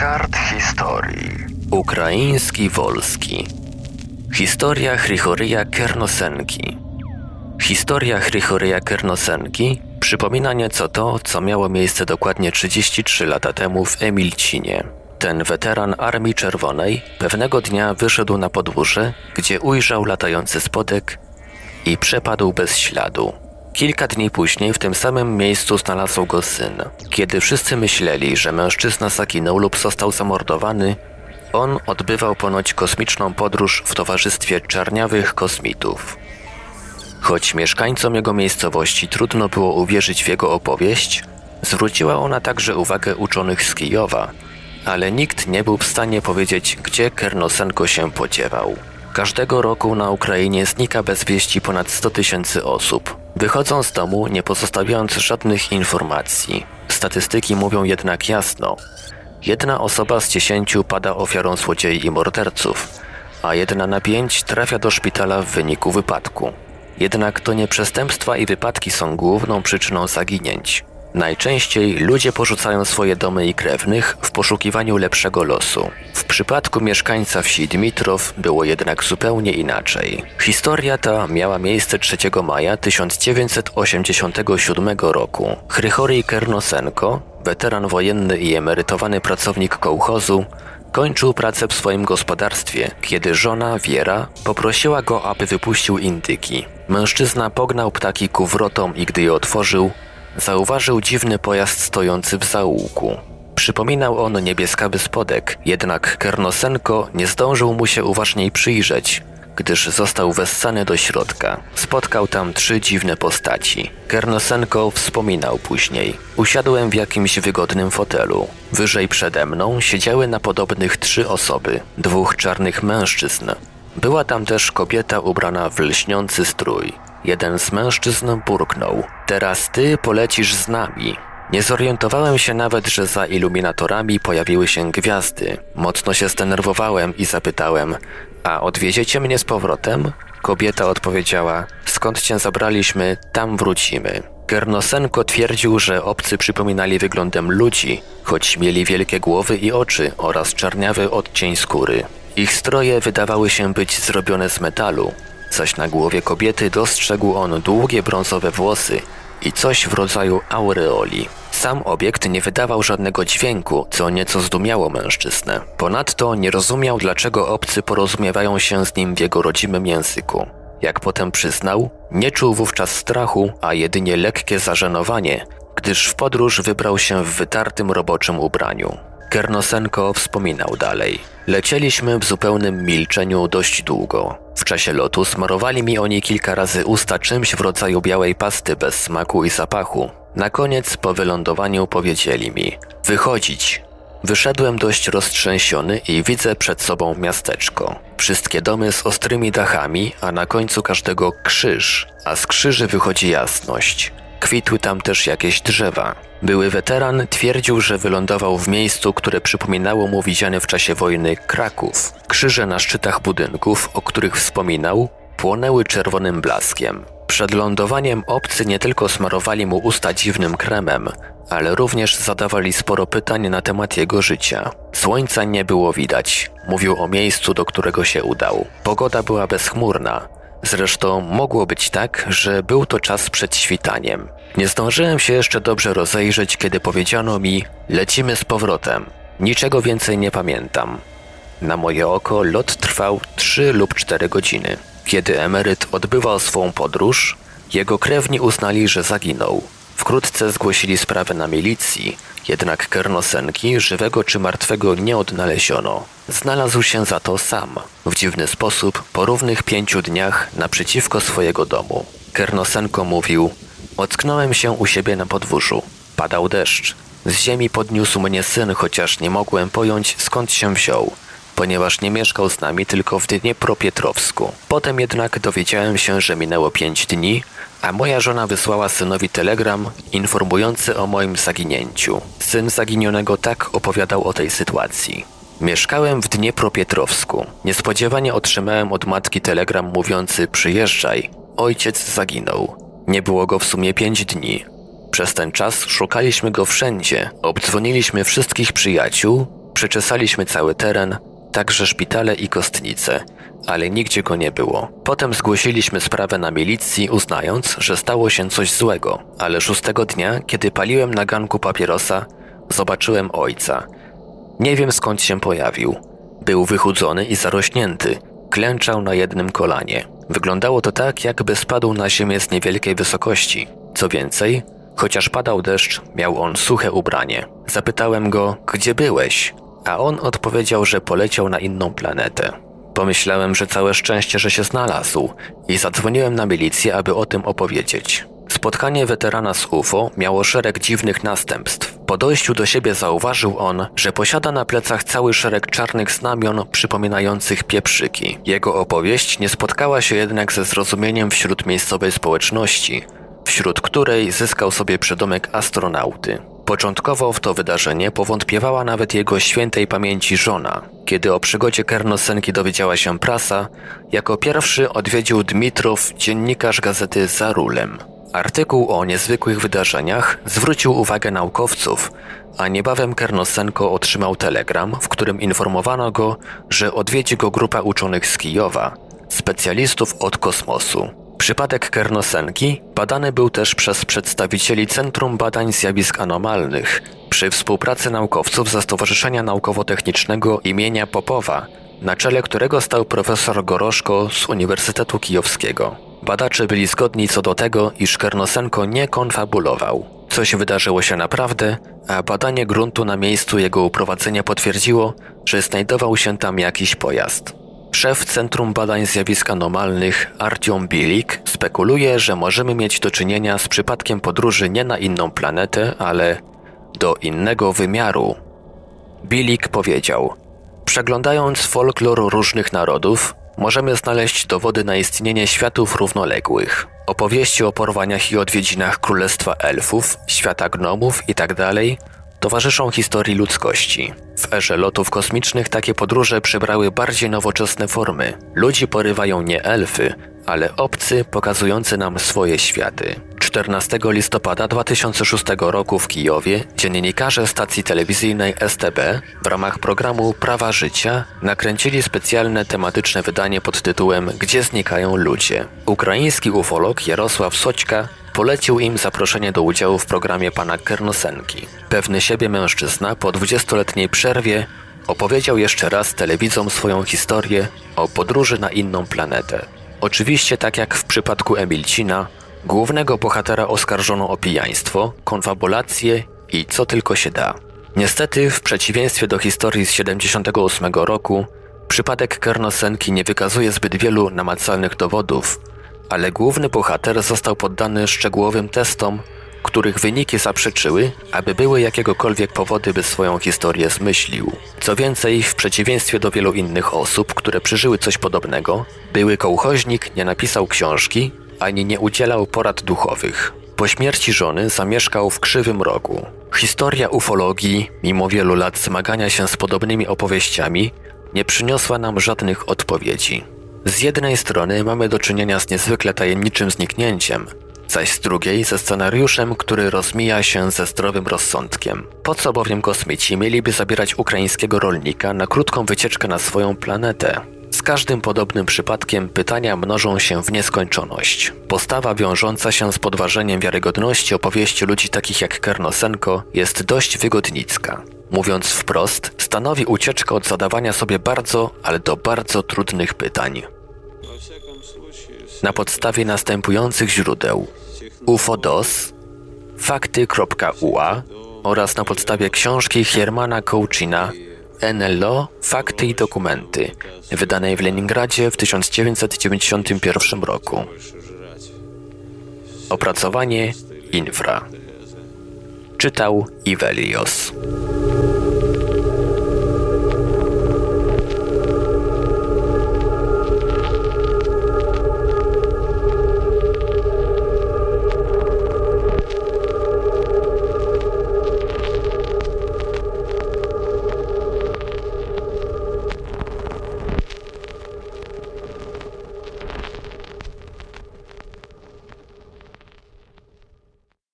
kart historii. Ukraiński Wolski. Historia Hrychoryja Kernosenki. Historia Hrychoryja Kernosenki przypomina nieco to, co miało miejsce dokładnie 33 lata temu w Emilcinie. Ten weteran Armii Czerwonej pewnego dnia wyszedł na podwórze, gdzie ujrzał latający spodek i przepadł bez śladu. Kilka dni później w tym samym miejscu znalazł go syn. Kiedy wszyscy myśleli, że mężczyzna zaginął lub został zamordowany, on odbywał ponoć kosmiczną podróż w towarzystwie czarniawych kosmitów. Choć mieszkańcom jego miejscowości trudno było uwierzyć w jego opowieść, zwróciła ona także uwagę uczonych z Kijowa, ale nikt nie był w stanie powiedzieć, gdzie Kernosenko się podziewał. Każdego roku na Ukrainie znika bez wieści ponad 100 tysięcy osób. Wychodzą z domu, nie pozostawiając żadnych informacji. Statystyki mówią jednak jasno. Jedna osoba z dziesięciu pada ofiarą złodziei i morderców, a jedna na pięć trafia do szpitala w wyniku wypadku. Jednak to nie przestępstwa i wypadki są główną przyczyną zaginięć. Najczęściej ludzie porzucają swoje domy i krewnych w poszukiwaniu lepszego losu. W przypadku mieszkańca wsi Dmitrow było jednak zupełnie inaczej. Historia ta miała miejsce 3 maja 1987 roku. Hrychoryj Kernosenko, weteran wojenny i emerytowany pracownik kołchozu, kończył pracę w swoim gospodarstwie, kiedy żona Wiera poprosiła go, aby wypuścił indyki. Mężczyzna pognał ptaki ku wrotom i gdy je otworzył, zauważył dziwny pojazd stojący w zaułku. Przypominał on niebieskawy spodek, jednak Kernosenko nie zdążył mu się uważniej przyjrzeć, gdyż został wessany do środka. Spotkał tam trzy dziwne postaci. Kernosenko wspominał później. Usiadłem w jakimś wygodnym fotelu. Wyżej przede mną siedziały na podobnych trzy osoby, dwóch czarnych mężczyzn. Była tam też kobieta ubrana w lśniący strój. Jeden z mężczyzn burknął. Teraz ty polecisz z nami. Nie zorientowałem się nawet, że za iluminatorami pojawiły się gwiazdy. Mocno się zdenerwowałem i zapytałem: A odwieziecie mnie z powrotem? Kobieta odpowiedziała: Skąd cię zabraliśmy, tam wrócimy. Gernosenko twierdził, że obcy przypominali wyglądem ludzi, choć mieli wielkie głowy i oczy oraz czarniawy odcień skóry. Ich stroje wydawały się być zrobione z metalu, zaś na głowie kobiety dostrzegł on długie brązowe włosy i coś w rodzaju aureoli. Sam obiekt nie wydawał żadnego dźwięku, co nieco zdumiało mężczyznę. Ponadto nie rozumiał, dlaczego obcy porozumiewają się z nim w jego rodzimym języku. Jak potem przyznał, nie czuł wówczas strachu, a jedynie lekkie zażenowanie, gdyż w podróż wybrał się w wytartym roboczym ubraniu. Kernosenko wspominał dalej. Lecieliśmy w zupełnym milczeniu dość długo. W czasie lotu smarowali mi oni kilka razy usta czymś w rodzaju białej pasty bez smaku i zapachu. Na koniec po wylądowaniu powiedzieli mi: Wychodzić. Wyszedłem dość roztrzęsiony i widzę przed sobą miasteczko. Wszystkie domy z ostrymi dachami, a na końcu każdego krzyż, a z krzyży wychodzi jasność. Kwitły tam też jakieś drzewa. Były weteran twierdził, że wylądował w miejscu, które przypominało mu widziany w czasie wojny Kraków. Krzyże na szczytach budynków, o których wspominał, płonęły czerwonym blaskiem. Przed lądowaniem obcy nie tylko smarowali mu usta dziwnym kremem, ale również zadawali sporo pytań na temat jego życia. Słońca nie było widać. Mówił o miejscu, do którego się udał. Pogoda była bezchmurna, Zresztą mogło być tak, że był to czas przed świtaniem. Nie zdążyłem się jeszcze dobrze rozejrzeć, kiedy powiedziano mi: Lecimy z powrotem. Niczego więcej nie pamiętam. Na moje oko lot trwał 3 lub 4 godziny. Kiedy emeryt odbywał swą podróż, jego krewni uznali, że zaginął. Wkrótce zgłosili sprawę na milicji, jednak Kernosenki, żywego czy martwego, nie odnaleziono. Znalazł się za to sam, w dziwny sposób, po równych pięciu dniach naprzeciwko swojego domu. Kernosenko mówił: Ocknąłem się u siebie na podwórzu. Padał deszcz. Z ziemi podniósł mnie syn, chociaż nie mogłem pojąć skąd się wziął ponieważ nie mieszkał z nami tylko w Dniepropietrowsku. Potem jednak dowiedziałem się, że minęło pięć dni, a moja żona wysłała synowi telegram informujący o moim zaginięciu. Syn zaginionego tak opowiadał o tej sytuacji. Mieszkałem w Dniepropietrowsku. Niespodziewanie otrzymałem od matki telegram mówiący przyjeżdżaj. Ojciec zaginął. Nie było go w sumie pięć dni. Przez ten czas szukaliśmy go wszędzie. Obdzwoniliśmy wszystkich przyjaciół, Przeczesaliśmy cały teren, także szpitale i kostnice, ale nigdzie go nie było. Potem zgłosiliśmy sprawę na milicji, uznając, że stało się coś złego, ale szóstego dnia, kiedy paliłem na ganku papierosa, zobaczyłem ojca. Nie wiem skąd się pojawił. Był wychudzony i zarośnięty, klęczał na jednym kolanie. Wyglądało to tak, jakby spadł na ziemię z niewielkiej wysokości. Co więcej, chociaż padał deszcz, miał on suche ubranie. Zapytałem go, gdzie byłeś? A on odpowiedział, że poleciał na inną planetę. Pomyślałem, że całe szczęście, że się znalazł i zadzwoniłem na milicję, aby o tym opowiedzieć. Spotkanie weterana z UFO miało szereg dziwnych następstw. Po dojściu do siebie zauważył on, że posiada na plecach cały szereg czarnych znamion przypominających pieprzyki. Jego opowieść nie spotkała się jednak ze zrozumieniem wśród miejscowej społeczności, wśród której zyskał sobie przydomek astronauty. Początkowo w to wydarzenie powątpiewała nawet jego świętej pamięci żona. Kiedy o przygodzie Kernosenki dowiedziała się prasa, jako pierwszy odwiedził Dmitrow, dziennikarz gazety Za Rulem. Artykuł o niezwykłych wydarzeniach zwrócił uwagę naukowców, a niebawem Kernosenko otrzymał telegram, w którym informowano go, że odwiedzi go grupa uczonych z Kijowa, specjalistów od kosmosu. Przypadek Kernosenki badany był też przez przedstawicieli Centrum Badań Zjawisk Anomalnych przy współpracy naukowców ze Stowarzyszenia Naukowo-Technicznego imienia Popowa, na czele którego stał profesor Goroszko z Uniwersytetu Kijowskiego. Badacze byli zgodni co do tego, iż Kernosenko nie konfabulował. Coś wydarzyło się naprawdę, a badanie gruntu na miejscu jego uprowadzenia potwierdziło, że znajdował się tam jakiś pojazd. Szef Centrum Badań Zjawisk Anomalnych Artiom Bilik spekuluje, że możemy mieć do czynienia z przypadkiem podróży nie na inną planetę, ale do innego wymiaru. Bilik powiedział: Przeglądając folklor różnych narodów, możemy znaleźć dowody na istnienie światów równoległych. Opowieści o porwaniach i odwiedzinach królestwa elfów, świata gnomów itd. towarzyszą historii ludzkości. W erze lotów kosmicznych takie podróże przybrały bardziej nowoczesne formy. Ludzi porywają nie elfy, ale obcy pokazujący nam swoje światy. 14 listopada 2006 roku w Kijowie dziennikarze stacji telewizyjnej STB w ramach programu Prawa Życia nakręcili specjalne tematyczne wydanie pod tytułem Gdzie znikają ludzie. Ukraiński ufolog Jarosław Soćka polecił im zaproszenie do udziału w programie pana Kernosenki. Pewny siebie mężczyzna po 20-letniej przerwie opowiedział jeszcze raz telewidzom swoją historię o podróży na inną planetę. Oczywiście tak jak w przypadku Emilcina, Głównego bohatera oskarżono o pijaństwo, konfabulację i co tylko się da. Niestety, w przeciwieństwie do historii z 78 roku, przypadek Kernosenki nie wykazuje zbyt wielu namacalnych dowodów, ale główny bohater został poddany szczegółowym testom, których wyniki zaprzeczyły, aby były jakiegokolwiek powody, by swoją historię zmyślił. Co więcej, w przeciwieństwie do wielu innych osób, które przeżyły coś podobnego, były kołchoźnik nie napisał książki, ani nie udzielał porad duchowych. Po śmierci żony zamieszkał w krzywym rogu. Historia ufologii, mimo wielu lat zmagania się z podobnymi opowieściami, nie przyniosła nam żadnych odpowiedzi. Z jednej strony mamy do czynienia z niezwykle tajemniczym zniknięciem, zaś z drugiej ze scenariuszem, który rozmija się ze zdrowym rozsądkiem. Po co bowiem kosmici mieliby zabierać ukraińskiego rolnika na krótką wycieczkę na swoją planetę? Z każdym podobnym przypadkiem pytania mnożą się w nieskończoność. Postawa wiążąca się z podważeniem wiarygodności opowieści ludzi takich jak Kernosenko jest dość wygodnicka. Mówiąc wprost, stanowi ucieczkę od zadawania sobie bardzo, ale do bardzo trudnych pytań. Na podstawie następujących źródeł UFODOS, fakty.ua oraz na podstawie książki Hermana Kołczyna NLO Fakty i dokumenty, wydanej w Leningradzie w 1991 roku. Opracowanie Infra. Czytał Ivelios.